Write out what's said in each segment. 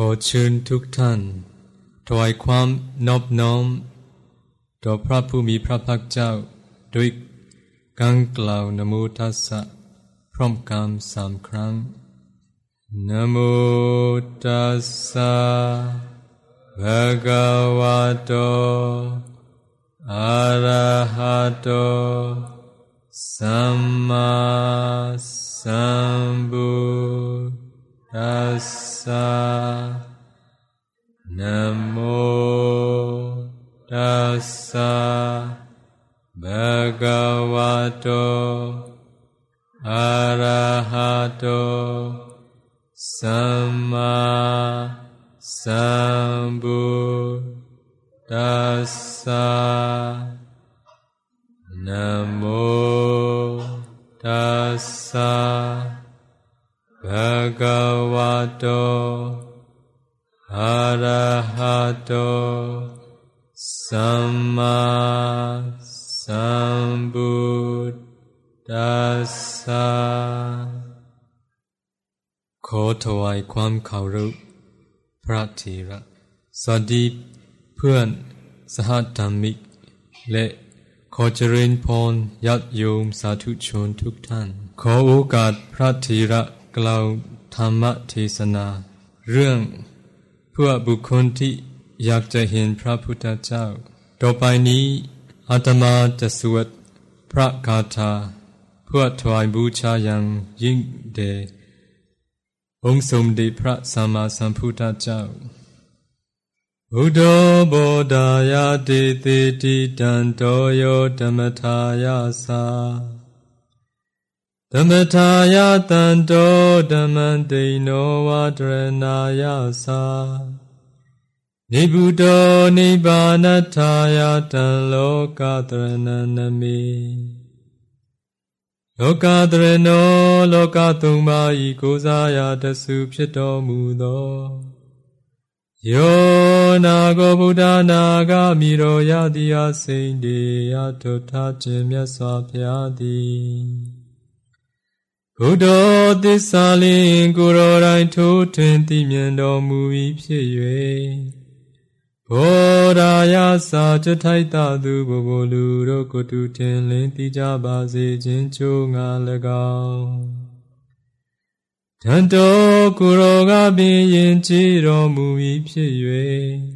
ขอเชิญทุกท่านถวายความนอบน้อม ต่อพระผู้มีพระภาคเจ้าด้วยการกล่าวนโมทัสสะพร้อมกันสามครั้งนโมตัสสะภะคะวะโตอะระหะโตสัมมาสัมพุท ธัสสะนะโมตัสสะ ภะคะวะโตอะระหะโตสัมมาสัมพุทธัสสะนะโมตัสสะภะคะวะโตอะระหะโต สัมมาสัมพุทธัสสะขอถวายความเคารพพระเถระสวัสดีเพื่อนสหธรรมิก และขอเจริญพรญาติโยมสาธุชนทุกท่าน ขอโอกาสพระเถระ กล่าวธรรมเทศนา เรื่องเพื่อบุคคลที่อยากจะเห็นพระพุทธเจ้า ต่อไปนี้อาตมาจะสวดพระคาถาเพื่อถวายบูชาอย่างยิ่งเดชองค์สมเด็จพระสัมมาสัมพุทธเจ้าอุดโบดายาติติติตันโตโยธรรมทายาสา သမထာယတံတောဓမ္မံတိနောဝါဒရဏာယသာနိဗ္ဗုတောနိဗ္ဗာနထာယတံလောကတရဏနမေလောကတရဏောလောကသုံးပါးဤကိုစားရာတဆုဖြစ်တော်မူသောယောနာကိုဗုဒ္ဓနာဂမိရောယတိယစိန်တေယထုထာခြင်းမြတ်စွာဘုရားသည် ဘုဒ္ဓသစ္စာလင်းကိုယ်တော်တိုင်ထိုးထွင်းသိမြင်တော်မူ၏ဖြစ်၍ဘောရာယစာကြထိုက်တာသူဘဘလူတို့ကိုတူတင်လင်းတိကြပါစေခြင်းချိုးငါ၎င်းတန်တော်ကိုရောကပင်ယင်ကြည်တော်မူ၏ဖြစ်၍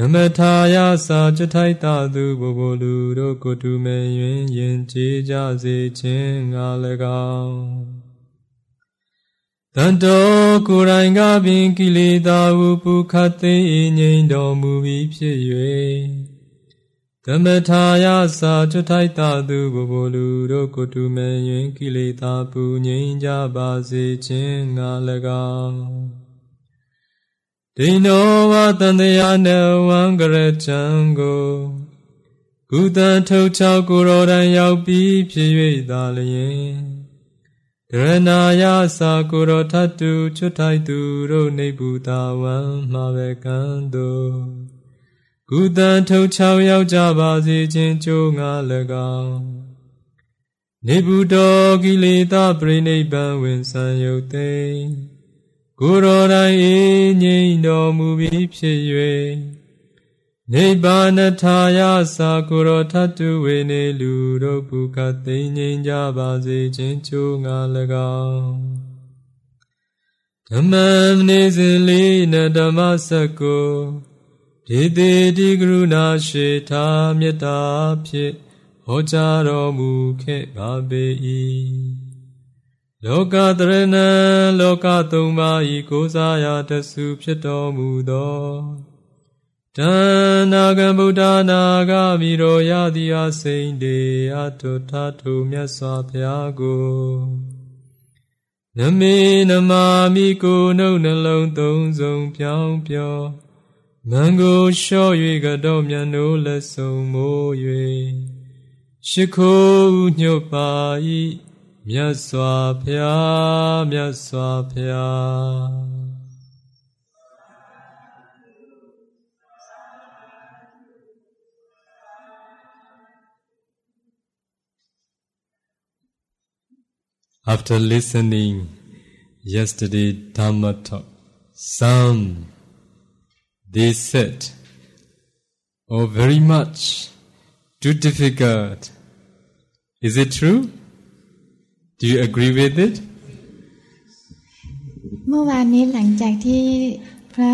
ဓမ္မထာယစာကြထိုက်တာသူဘဘလူတို့ကိုတူမဲ့ယင်ယင်ကြည်ကြစေခြင်းငါ၎င်းတန်တော်ကိုယ်တိုင်ကပင်ကိလေသာဟုပုခတ်သိငြိမ်တော်မူပြီးဖြစ်၍သမထာယစာချထိုက်တာသူဘဘလူတို့ကိုတူမဲ့ရင်ကိလေသာပူငြိမ်ကြပါစေခြင်းငါ၎င်း ဒိနောဝတန်တရာနဝံကရချံကိုကုသထုတ်ချောက်ကိုယ်တော်တိုင်ရောက်ပြီးဖြစ်၍သာလျင်ကရဏာယသာကိုရောထတုချွတ်ထိုက်သူတို့နေဘူးတာဝံမှာပဲကံတို့ကုသံထုတ်ချောင်းရောက်ကြပါစေခြင်းကြိုးငါ၎င်းနေဘူးတော်ကိလေသာပြိနိဗ္ဗာန်ဝင်ဆံယုတ်သိ ကိုရောတိုင်းအေးငြိမ်တော်မူပြီးဖြစ်၍နိဗ္ဗာနထာယသာကိုရောထတုဝေနေလူတို့ပုခသိငြိမ်ကြပါစေခြင်းချိုးငါ၎င်းဓမ္မနေစဉ်လေးနဓမ္မစကုဒီတိတိကရုဏာရှိထာမေတ္တာဖြင့်ဟောကြားတော်မူခဲ့ပါပေ၏ လောကတရဏံလောကသုံးပါးဤကိုးစားရာတဆုဖြစ်တော်မူသောတနာကံဗုဒ္ဓနာဂမိရောယတိအစိန်တေအထုထထုမြတ်စွာဘုရားကိုနမေနမာမိကိုနှုတ်နှလုံးသုံးစုံပြောင်းပြောမံကိုလျှော့၍ကတော့မြတ်နိုးလက်ဆုံမိုး၍ရှိခိုးညှို့ပါ၏ မြတ်စွာဘုရားမြတ်စွာဘုရား After listening yesterday Dhamma talk, some they said oh very much too difficult is it true Do you agree with it เมื่อวานนี้หลังจากที่พระ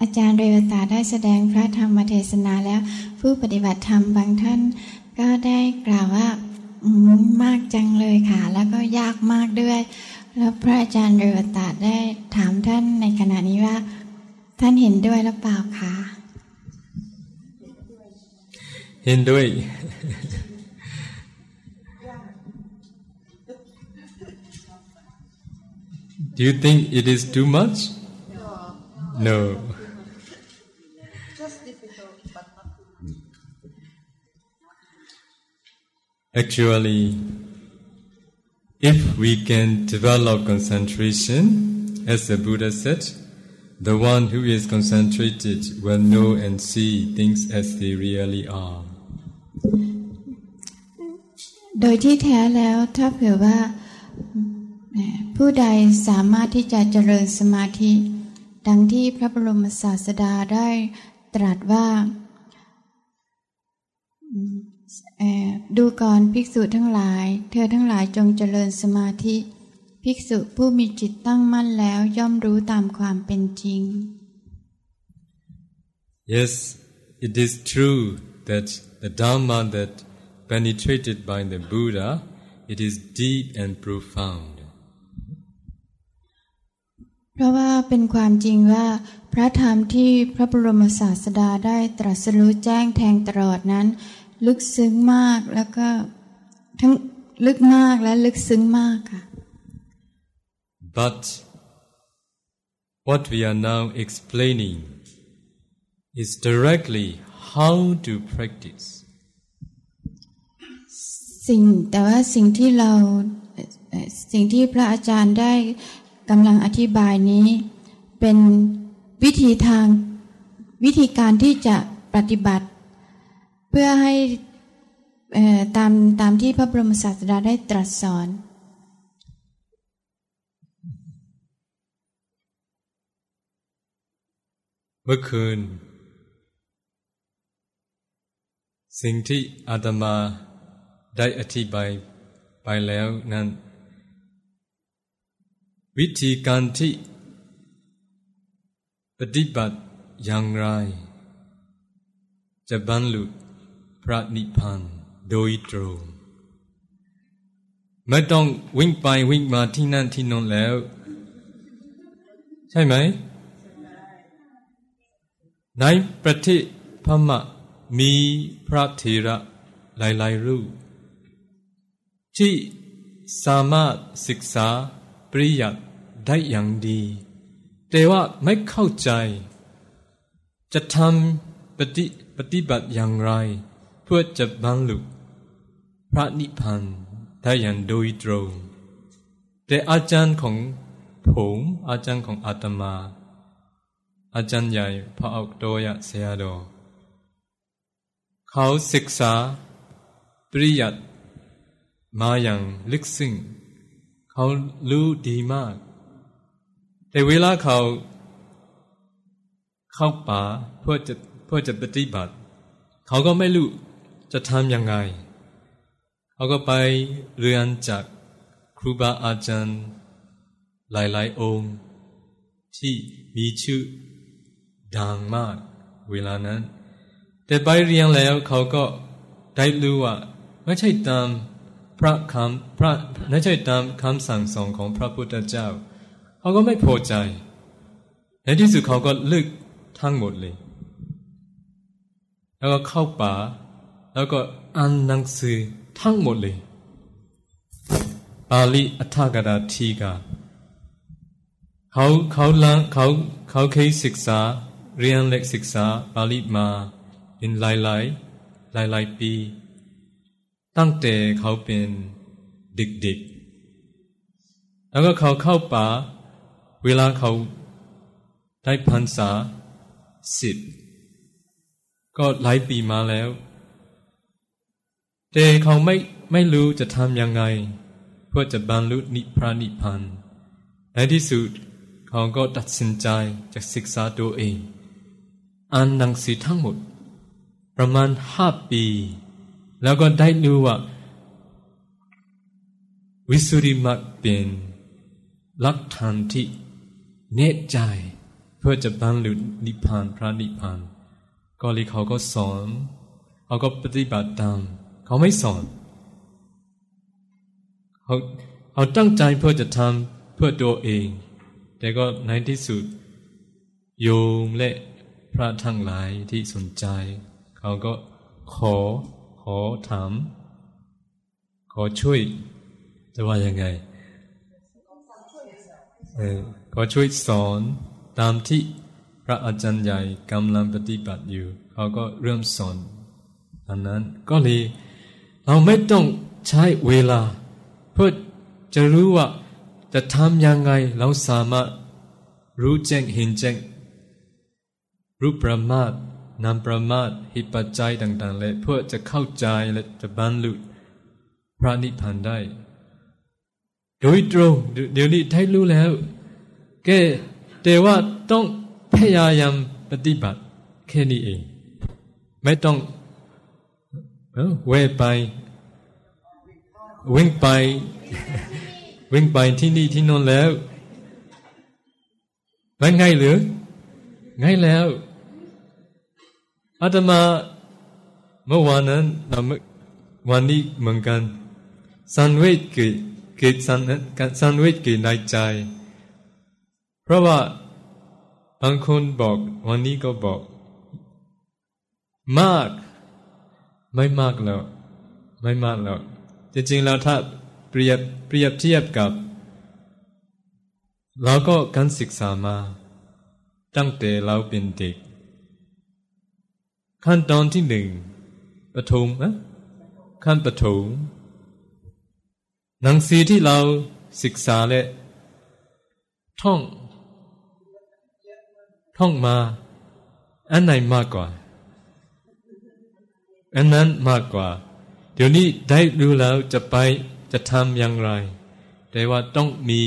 อาจารย์เรวตาได้แสดงพระธรรมเทศนาแล้ว ผู้ปฏิบัติธรรมบางท่าน ก็ได้กล่าวว่ามากจังเลยค่ะ แล้วก็ยากมากด้วย แล้วพระอาจารย์เรวตาได้ถามท่านในขณะนี้ว่า ท่านเห็นด้วยหรือเปล่าคะเห็นด้วย Do you think it is too much? No. Just difficult, but not Actually, if we can develop concentration, as the Buddha said, the one who is concentrated will know and see things as they really are. โดยที่แท้แล้วถ้าเผื่อว่า ผู้ใดสามารถที่จะเจริญสมาธิ ดังที่พระบรมศาสดาได้ตรัสว่า ดูก่อนภิกษุทั้งหลาย เธอทั้งหลายจงเจริญสมาธิ ภิกษุผู้มีจิตตั้งมั่นแล้วย่อมรู้ตามความเป็นจริง Yes it is true that the Dharma that penetrated by the Buddha it is deep and profound เพราะว่าเป็นความจริงว่า พระธรรมที่พระบรมศาสดาได้ตรัสรู้แจ้งแทงตลอดนั้น ลึกซึ้งมากแล้วก็ทั้งลึกมากและลึกซึ้งมากค่ะ but what we are now explaining is directly how to practice สิ่งแต่ว่าสิ่งที่เราสิ่งที่พระอาจารย์ได้ กำลังอธิบายนี้ เป็นวิธีทางวิธีการที่จะปฏิบัติ เพื่อให้ตามตามที่พระบรมศาสดาได้ตรัสสอน เมื่อคืน สิ่งที่อาตมาได้อธิบายไปแล้วนั้น วิธีการที่ ปฏิบัติอย่างไร จะบรรลุพระนิพพานโดยตรงไม่ต้องวิ่งไปวิ่งมาที่นั่นที่นอนแล้ว ใช่ไหม ในประเทศพม่ามีพระเถระหลายๆรูปที่สามารถศึกษาปริยัติ ได้อย่างดี แต่ว่าไม่เข้าใจ จะทำปฏิปฏิบัติอย่างไร เพื่อจะบรรลุพระนิพพานได้อย่างโดยตรง แต่อาจารย์ของผมอาจารย์ของอาตมา อาจารย์ใหญ่พระอักโตยะเสียดอเขาศึกษาปริยัติมาอย่างลึกซึ้งเขารู้ดีมาก แต่เวลาเขาเข้าป่าเพื่อจะเพื่อจะปฏิบัติ เขาก็ไม่รู้จะทำยังไง เขาก็ไปเรียนจากครูบาอาจารย์ หลายๆองค์ ที่มีชื่อดังมากเวลานั้น แต่ไปเรียนแล้วเขาก็ได้รู้ว่าไม่ใช่ตามพระคำพระไม่ใช่ตามคำสั่งสอนของพระพุทธเจ้า เขาก็ไม่พอใจ ในที่สุดเขาก็เลิกทั้งหมดเลย แล้วก็เข้าป่า แล้วก็อ่านหนังสือทั้งหมดเลยปาลีอัฏฐกดาทีกาเขาเขาลังเขาเขาเคยศึกษา เรียนเล็กศึกษาปาลีมาเป็นหลายหลายหลายหลายปี ตั้งแต่เขาเป็นเด็กๆแล้วก็เขาเข้าป่า เวลาเขาได้พรรษาสิบก็หลายปีมาแล้ว แต่เขาไม่ไม่รู้จะทำยังไง เพื่อจะบรรลุนิพพานิพพานในที่สุดเขาก็ตัดสินใจจะศึกษาตัวเองอ่านหนังสือทั้งหมด ประมาณห้าปี แล้วก็ได้รู้ว่า วิสุริมักเป็นลักฐานที่ แน่ใจ เพื่อจะบรรลุนิพพานพระนิพพานก็เลยเขาก็สอนเขาก็ปฏิบัติตามเขาไม่สอนเขาเขาตั้งใจเพื่อจะทำเพื่อตัวเอง แต่ก็ในที่สุด โยมและพระทั้งหลายที่สนใจ เขาก็ขอขอถาม ขอช่วย จะว่ายังไงเออ ขอช่วยสอนตามที่พระอาจารย์ใหญ่กำลังปฏิบัติอยู่ เขาก็เริ่มสอนดังนั้นก็เลยเราไม่ต้องใช้เวลา เพื่อจะรู้ว่าจะทำยังไงเราสามารถรู้แจ้งเห็นแจ้งรู้ประมาทนำประมาทหิปัจจัยต่างๆเลยเพื่อจะเข้าใจและจะบรรลุพระนิพพานได้ โดยตรงเดี๋ยวนี้ได้รู้แล้ว แกแต่ว่าต้องพยายามปฏิบัติแค่นี้เอง ไม่ต้องเวไปวิ่งไปวิ่งไปที่นี่ที่นอนแล้วมันง่ายหรือง่ายแล้วอาตมาเมื่อวานนั้นเราวันนี้เหมือนกันสันเวทเกิดเกิดสันสันเวทเกิดในใจ เพราะว่าบางคนบอกวันนี้ก็บอก มาก ไม่มากแล้ว ไม่มากแล้วจริงๆแล้วถ้าเปรียบเปรียบเทียบกับเราก็การศึกษามา ตั้งแต่เราเป็นเด็ก ขั้นตอนที่หนึ่งปฐมอะขั้นปฐมหนังสือที่เราศึกษาและท่อง ท่องมา อันไหนมากกว่า อันนั้นมากกว่า เดี๋ยวนี้ได้รู้แล้วจะไปจะทำอย่างไร แต่ว่าต้องมี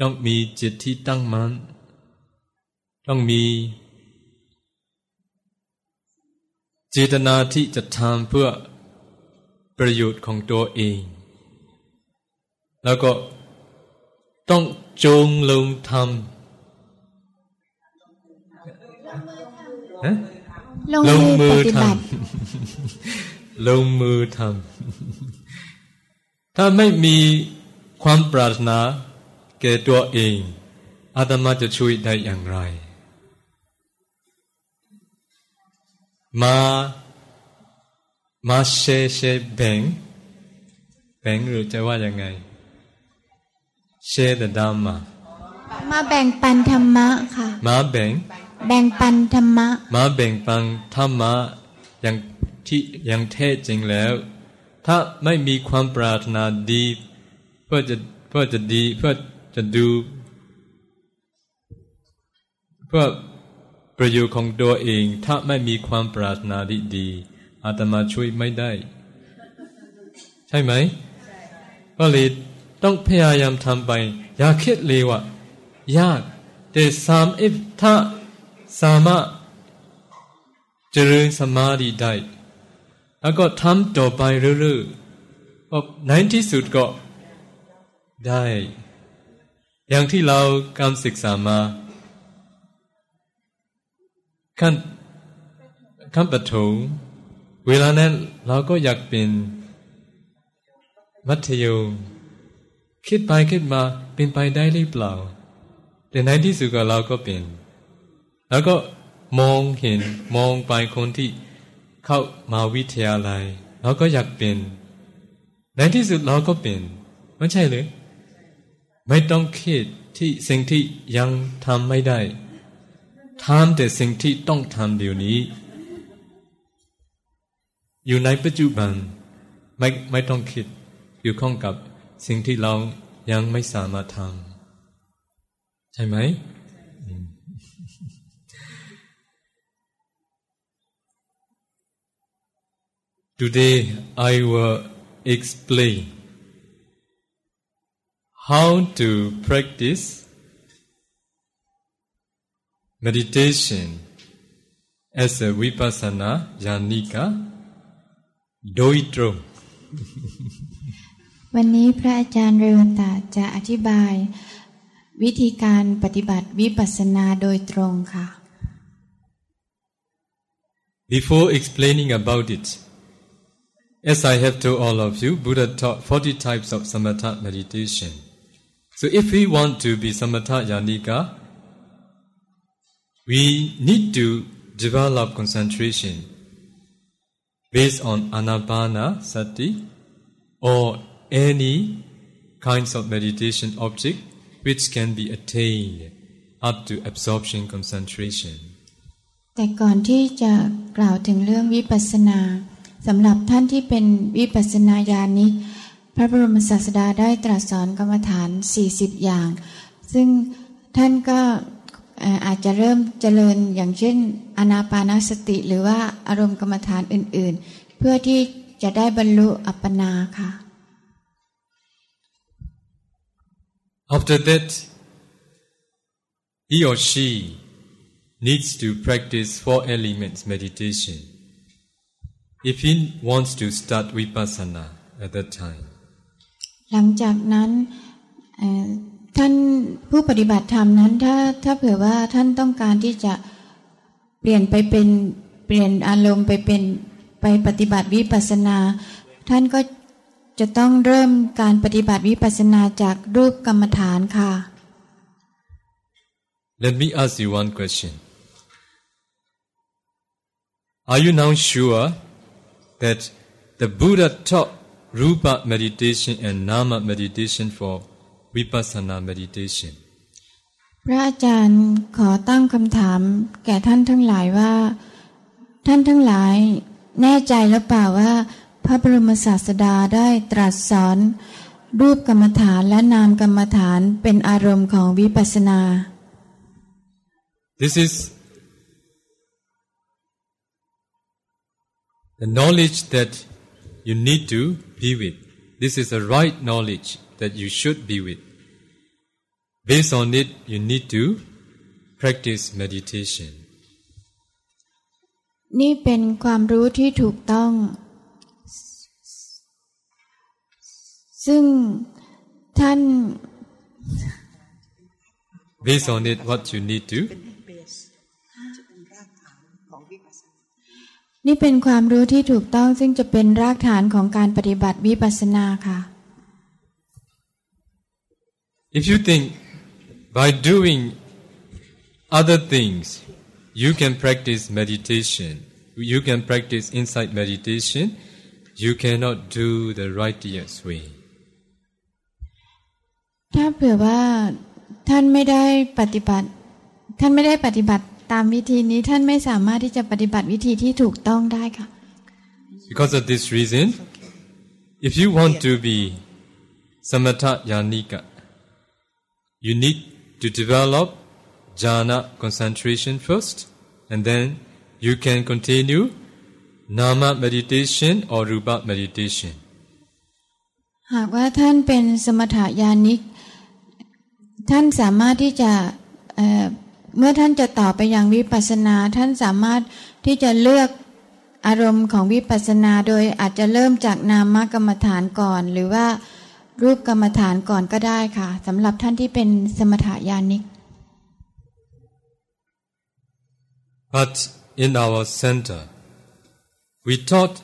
ต้องมีจิตที่ตั้งมัน่นต้องมีเจตนาที่จะทำเพื่อประโยชน์ของตัวเอง แล้วก็ต้องจงลงทำ ลงมือทำลงมือทำถ้าไม่มีความปรารถนาแก่ตัวเองอาตมาจะช่วยได้อย่างไร มามาเชเชแบ่งแบ่งหรือจะว่ายังไง เชเดดามามาแบ่งปันธรรมะค่ะ มาแบ่ง แบ่งปันธรรมะ มาแบ่งปันธรรมะอย่างที่อย่างแท้จริงแล้ว ถ้าไม่มีความปรารถนาดี เพื่อจะเพื่อจะดีเพื่อจะดู เพื่อประโยชน์ของตัวเอง ถ้าไม่มีความปรารถนาดีดีอาตมาช่วยไม่ได้ ใช่ไหมก็เลยต้องพยายามทำไป อย่าคิดเลยว่ายากแต่สามเอฟถ้า สามารถเจริญสมาธิได้แล้วก็ทำต่อไปเรื่อยๆพอในที่สุดก็ได้ อย่างที่เราการศึกษามาขั้นขั้นปฐมเวลานั้นเราก็อยากเป็นมัธยมคิดไปคิดมาเป็นไปได้หรือเปล่า แต่ในที่สุดก็เราก็เป็น แล้วก็มองเห็นมองไปคนที่เข้ามาวิทยาลัยเราก็อยากเป็นในที่สุดเราก็เป็นไม่ใช่เลยไม่ต้องคิดที่สิ่งที่ยังทำไม่ได้ทำแต่สิ่งที่ต้องทำเดี๋ยวนี้ อยู่ในปัจจุบันไม่ไม่ต้องคิดอยู่ข้องกับสิ่งที่เรายังไม่สามารถทำใช่ไหม Today I will explain how to practice meditation as a vipassana yanika โดยตรงวันนี้พระอาจารย์เรวตาจะอธิบาย วิธีการปฏิบัติวิปัสสนาโดยตรงค่ะ Before explaining about it as I have told all of you Buddha taught 40 types of samatha meditation so if we want to be samatha yanika we need to develop concentration based on anapana sati or any kinds of meditation object which can be attained up to absorption concentration แต่ก่อนที่จะกล่าวถึงเรื่องวิปัสสนา สำหรับท่านที่เป็นวิปัสสนาญาณิกพระบรมศาสดาได้ตรัสสอนกรรมฐาน 40 อย่าง ซึ่งท่านก็อาจจะเริ่มเจริญอย่างเช่น อนาปานสติ หรือว่าอารมณ์กรรมฐานอื่น ๆ เพื่อที่จะได้บรรลุอัปปนาค่ะ After that he or she needs to practice four elements meditation if he wants to start vipassana at that time หลังจากนั้นท่านผู้ปฏิบัติธรรมนั้นถ้าถ้าเผื่อว่าท่านต้องการที่จะเปลี่ยนไปเป็นเปลี่ยนอารมณ์ไปเป็นไปปฏิบัติวิปัสนา ท่านก็จะต้องเริ่มการปฏิบัติวิปัสนาจากรูปกรรมฐานค่ะ Let me ask you one question Are you now sure that the Buddha taught Rupa meditation and Nama meditation for vipassana meditation พระอาจารย์ขอตั้งคำถาม แก่ท่านทั้งหลายว่า ท่านทั้งหลาย แน่ใจหรือเปล่าว่า พระบรมศาสดาได้ตรัสสอน รูปกรรมฐานและนามกรรมฐานเป็นอารมณ์ของวิปัสสนา This is the knowledge that you need to be with. This is the right knowledge that you should be with. Based on it, you need to practice meditation. นี่เป็นความรู้ที่ถูกต้อง ซึ่งท่าน Based on it, what you need to นี่เป็นความรู้ที่ถูกต้องซึ่งจะเป็นรากฐานของการปฏิบัติวิปัสสนาค่ะ If you think by doing other things you can practice meditation, you can practice insight meditation, you cannot do the righteous way. ถ้าเผื่อว่าท่านไม่ได้ปฏิบัติ ท่านไม่ได้ปฏิบัติ ตามวิธีนี้ท่านไม่สามารถที่จะปฏิบัติวิธีที่ถูกต้องได้ค่ะ Because of this reason, if you want to be samatha yanika, you need to develop jhana concentration first, and then you can continue nama meditation or rupa meditation. หากว่าท่านเป็นสมถยานิก ท่านสามารถที่จะ เมื่อท่านจะต่อไปอยังวิปัสสนาท่านสามารถที่จะเลือกอารมณ์ของวิปัสสนาโดยอาจจะเริ่มจากนามกรรมฐานก่อน หรือว่ารูปกรรมฐานก่อนก็ได้ค่ะสำหรับท่านที่เป็นสมถยานิก But in our center, we taught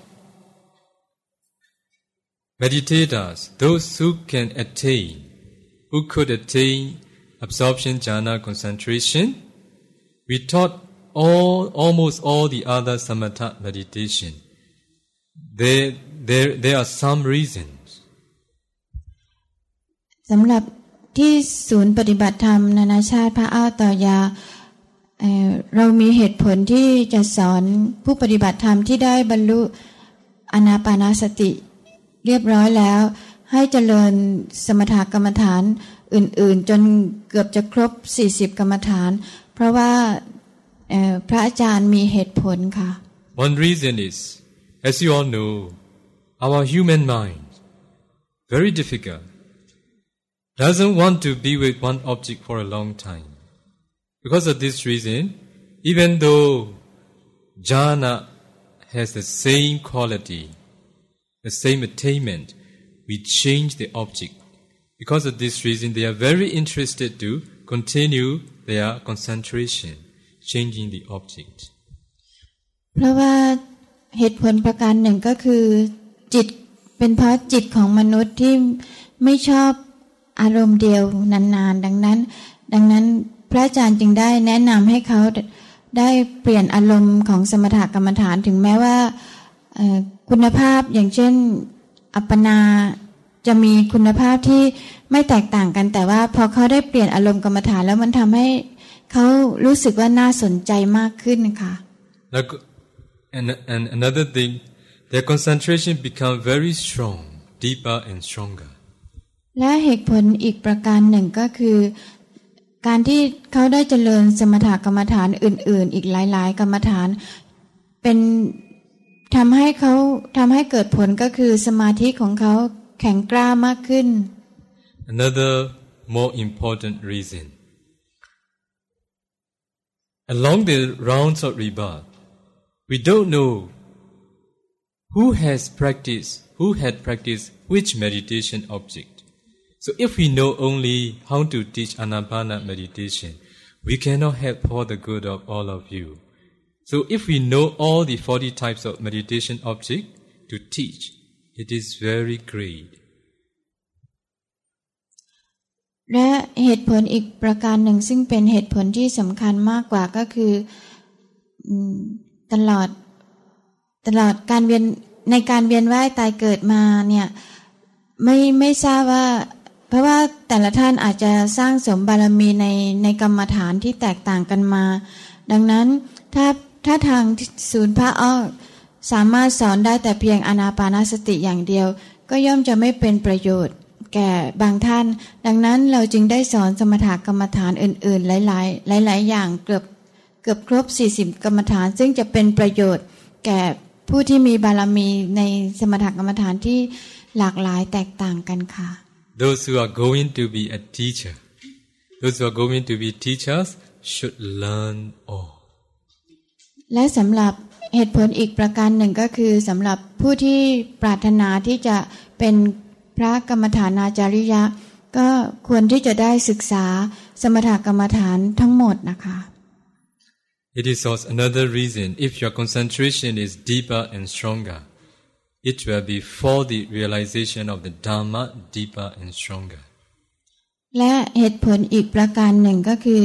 meditators, those who can attain, who could attain absorption jhana concentration, we taught all, almost all the other samatha meditation. There, there, there are some reasons. สำหรับที่ศูนย์ปฏิบัติธรรมนานาชาติพระอ้าต่อยาเเรามีเหตุผลที่จะสอนผู้ปฏิบัติธรรมที่ได้บรรลุอนาปานาสติ เรียบร้อยแล้ว ให้เจริญสมถกรรมฐาน อื่นๆ จนเกือบจะครบ 40 กรรมฐาน เพราะว่าพระอาจารย์มีเหตุผลค่ะ One reason is as you all know our human mind very difficult doesn't want to be with one object for a long time. Because of this reason, even though jhana has the same quality, the same attainment, we change the object. Because of this reason, they are very interested to continue their concentration, changing the object. เพราะว่าเหตุผลประการหนึ่งก็คือ จิตเป็นเพราะจิตของมนุษย์ที่ไม่ชอบอารมณ์เดียวนานๆ ดังนั้น ดังนั้นพระอาจารย์จึงได้แนะนำให้เขาได้เปลี่ยนอารมณ์ของสมถกรรมฐานถึงแม้ว่าคุณภาพอย่างเช่น อัปปนา จะมีคุณภาพที่ไม่แตกต่างกัน แต่ว่าพอเขาได้เปลี่ยนอารมณ์กรรมฐานแล้วมันทำให้เขารู้สึกว่าน่าสนใจมากขึ้นค่ะ and and another thing their concentration become very strong deeper and stronger และเหตุผลอีกประการหนึ่งก็คือ การที่เขาได้เจริญสมถกรรมฐานอื่น ๆ อีกหลาย ๆ กรรมฐานเป็นทำให้เขาทำให้เกิดผลก็คือสมาธิของเขา แข็งกร้ามากขึ้น Another more important reason along the rounds of rebirth we don't know who has practiced who had practiced which meditation object So if we know only how to teach anapana meditation, we cannot help for the good of all of you. So if we know all the 40 types of meditation object to teach, it is very great. และเหตุผลอีกประการหนึ่งซึ่งเป็นเหตุผลที่สำคัญมากกว่าก็คือตลอดตลอดการเวียนในการเวียนว่ายตายเกิดมาเนี่ยไม่ไม่ทราบว่า เพราะว่าแต่ละท่านอาจจะสร้างสมบารมีในในกรรมฐานที่แตกต่างกันมา ดังนั้นถ้าถ้าทางศูนย์พระอ้อ สามารถสอนได้แต่เพียงอนาปานสติอย่างเดียว ก็ย่อมจะไม่เป็นประโยชน์ แก่บางท่าน ดังนั้นเราจึงได้สอนสมถกรรมฐานอื่น ๆ หลาย ๆ หลาย ๆ อย่างเกือบเกือบครบ 40 กรรมฐาน ซึ่งจะเป็นประโยชน์ แก่ผู้ที่มีบารมีในสมถกรรมฐานที่หลากหลายแตกต่างกันค่ะ those who are going to be a teacher, those who are going to be teachers should learn all. และสำหรับเหตุผลอีกประการหนึ่งก็คือสำหรับผู้ที่ปรารถนาที่จะเป็นพระกรรมฐานาจาริยะ ก็ควรที่จะได้ศึกษาสมถกรรมฐานทั้งหมดนะคะ It is also another reason if your concentration is deeper and stronger it will be for the realization of the Dharma deeper and stronger และเหตุผลอีกประการหนึ่งก็คือ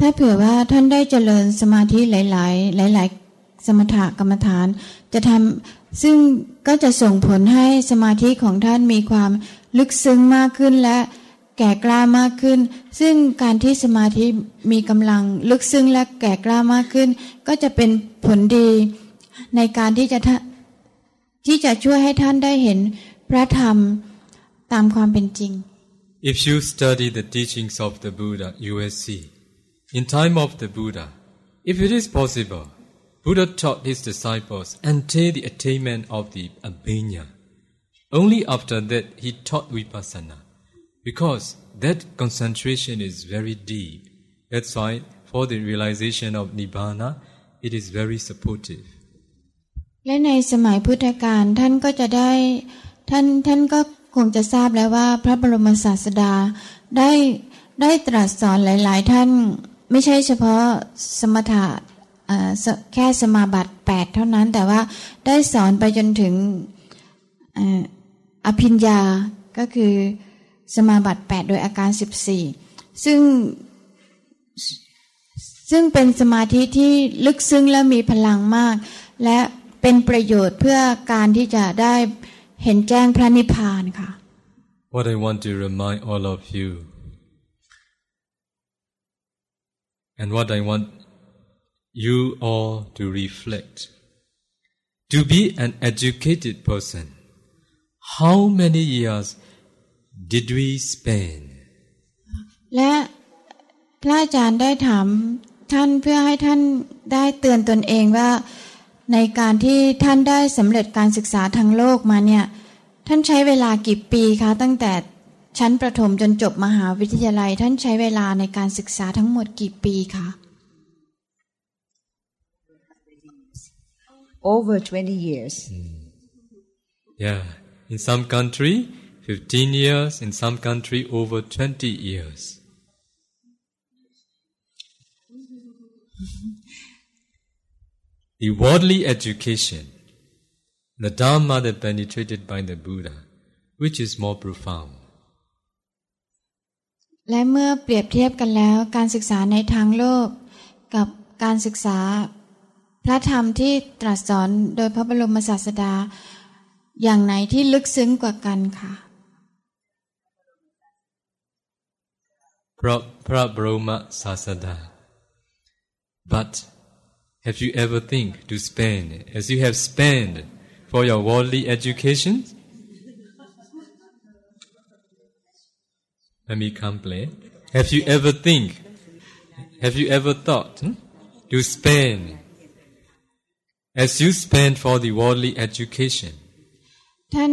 ถ้าเผื่อว่าท่านได้เจริญสมาธิหลาย ๆ หลาย ๆ สมถกรรมฐาน จะทำซึ่งก็จะส่งผลให้สมาธิของท่านมีความลึกซึ้งมากขึ้นและแก่กล้ามากขึ้น ซึ่งการที่สมาธิมีกำลังลึกซึ้งและแก่กล้ามากขึ้น ก็จะเป็นผลดีในการที่จะที่จะช่วยให้ท่านได้เห็นพระธรรมตามความเป็นจริง If you study the teachings of the Buddha, you will see. In time of the Buddha, if it is possible, Buddha taught his disciples until the attainment of the abhinya. Only after that he taught vipassana, because that concentration is very deep. That's why for the realization of nibbana, it is very supportive. และในสมัยพุทธกาลท่านก็จะได้ท่านท่านก็คงจะทราบแล้วว่าพระบรมศาสดาได้ได้ตรัสสอนหลาย ๆ ท่าน ไม่ใช่เฉพาะสมถะแค่สมาบัติแปดเท่านั้น แต่ว่าได้สอนไปจนถึงอภิญญาก็คือสมาบัติแปดโดยอาการสิบสี่ซึ่งซึ่งเป็นสมาธิที่ลึกซึ้งและมีพลังมาก และเป็นประโยชน์เพื่อการที่จะได้เห็นแจ้งพระนิพพานค่ะ What I want to remind all of you and what I want you all to reflect to be an educated person how many years did we spend และพระอาจารย์ได้ถามท่านเพื่อให้ท่านได้เตือนตนเองว่า ในการที่ท่านได้สำเร็จการศึกษาทางโลกมาเนี่ย ท่านใช้เวลากี่ปีคะ ตั้งแต่ ชั้นประถมจนจบมหาวิทยาลัยท่านใช้เวลาในการศึกษาทั้งหมดกี่ปีคะ Over 20 years. Yeah. In some country, 15 years. In some country, over 20 years. the worldly education, the Dharma that penetrated by the Buddha, which is more profound? และเมื่อเปรียบเทียบกันแล้วการศึกษาในทางโลก กับการศึกษา พระธรรมที่ตรัสสอนโดยพระบรมศาสดา อย่างไหนที่ลึกซึ้งกว่ากันค่ะพระพระบรมศาสดา but have you ever think to spend as you have spent for your worldly education let me complain have you ever think have you ever thought hmm, to spend as you spend for the worldly education ท่าน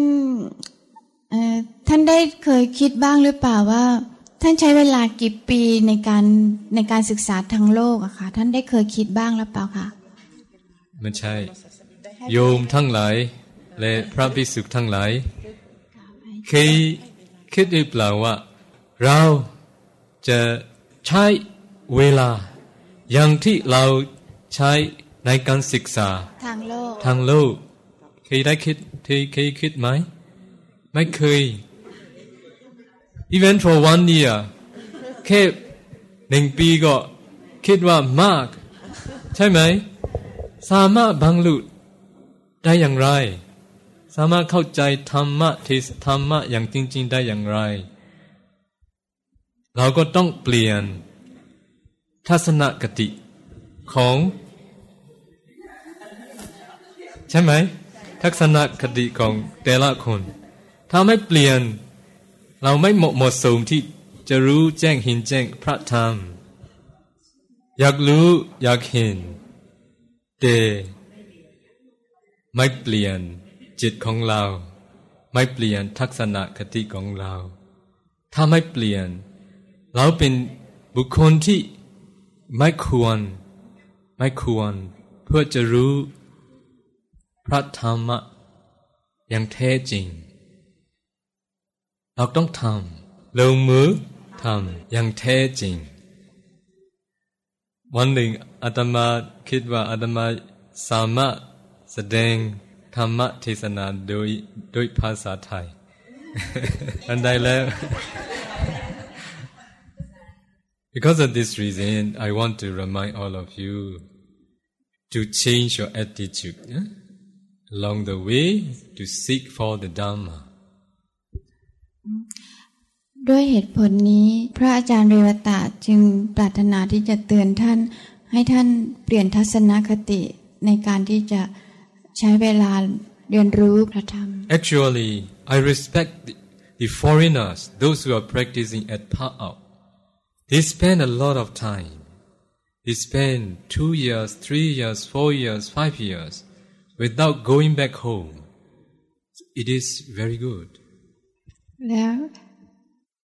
เอ่อท่านได้เคยคิดบ้างหรือเปล่าว่า ท่านใช้เวลากี่ปีในการในการศึกษาทางโลกอะค่ะท่านได้เคยคิดบ้างหรือเปล่าคะไม่ใช่ โยมทั้งหลาย และพระภิกษุทั้งหลายเคยคิดหรือเปล่าว่า เราจะใช้เวลา อย่างที่เราใช้ในการศึกษา ทางโลกทางโลกเคยได้คิดเคยเคยคิดไหม ไม่เคย even for one year แค่หนึ่งปีก็คิดว่ามาก ใช่ไหม สามารถบรรลุได้อย่างไร สามารถเข้าใจธรรมะเทศธรรมะอย่างจริง ๆ ได้อย่างไร เราก็ต้องเปลี่ยน ทัศนคติของ ใช่ไหม ทัศนคติของแต่ละคน ถ้าไม่เปลี่ยน เราไม่เหมาะเหมาะสมที่จะรู้แจ้งเห็นแจ้งพระธรรม อยากรู้อยากเห็น แต่ไม่เปลี่ยนจิตของเรา ไม่เปลี่ยนทัศนคติของเรา ถ้าไม่เปลี่ยน เราเป็นบุคคลที่ไม่ควร ไม่ควร เพื่อจะรู้พระธรรมะอย่างแท้จริง เราต้องทำลงมือทำอย่างแท้จริง วันหนึ่งอาตมาคิดว่าอาตมาสามารถแสดงธรรมะเทศนาโดยโดยภาษาไทย อันใดแล้ว Because of this reason, I want to remind all of you to change your attitude yeah? along the way to seek for the Dharma. ด้วยเหตุผลนี้ พระอาจารย์เรวตะจึงปรารถนาที่จะเตือนท่าน ให้ท่านเปลี่ยนทัศนคติในการที่จะใช้เวลาเรียนรู้พระธรรม Actually, I respect the, the foreigners, those who are practicing at Pa'ao. he spent a lot of time. He spent two years, three years, four years, five years without going back home. It is very good. Now,